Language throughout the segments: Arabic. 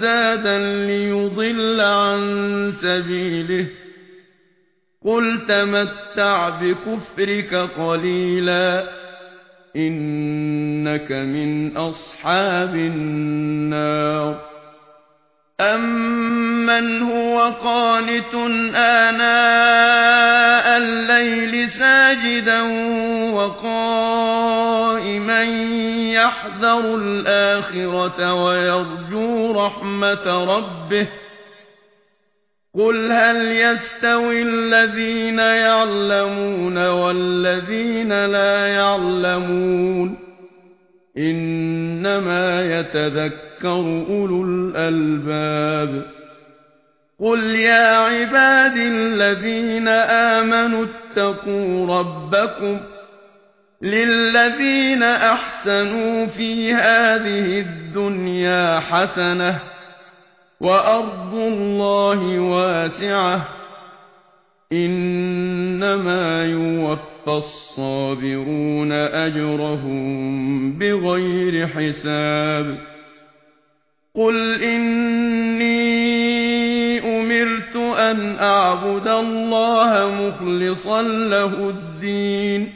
زادا ليضل عن سبيله. قل تمتع بكفرك قليلا. إنك من أصحاب النار. أمن هو قانت آناء الليل ساجدا وقائما يحذر الآخرة ويرجو رحمة ربه قل هل يستوي الذين يعلمون والذين لا يعلمون إنما يتذكر أولو الألباب قل يا عباد الذين آمنوا اتقوا ربكم للذين احسنوا في هذه الدنيا حسنه وارض الله واسعه انما يوفى الصابرون اجرهم بغير حساب قل اني امرت ان اعبد الله مخلصا له الدين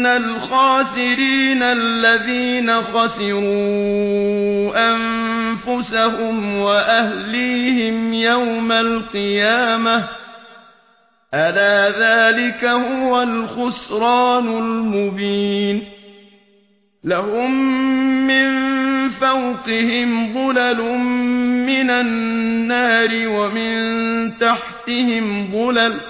ان الخاسرين الذين خسروا انفسهم واهليهم يوم القيامه الا ذلك هو الخسران المبين لهم من فوقهم ظلل من النار ومن تحتهم ظلل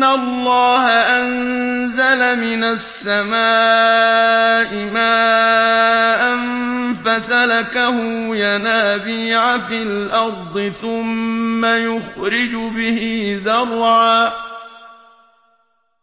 ان الله انزل من السماء ماء فسلكه ينابيع في الأرض ثم يخرج به زرعا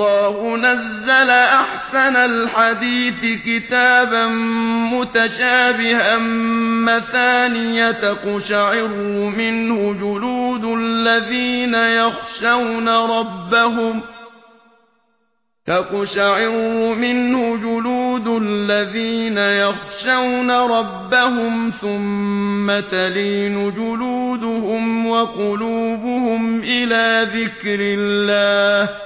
الله نزل أحسن الحديث كتابا متشابها مثانية تقشعر منه جلود الذين يخشون ربهم تقشعر منه جلود الذين يخشون ربهم ثم تلين جلودهم وقلوبهم إلى ذكر الله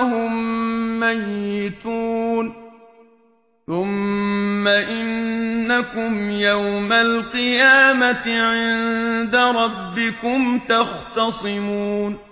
هم ميتون ثم إنكم يوم القيامة عند ربكم تختصمون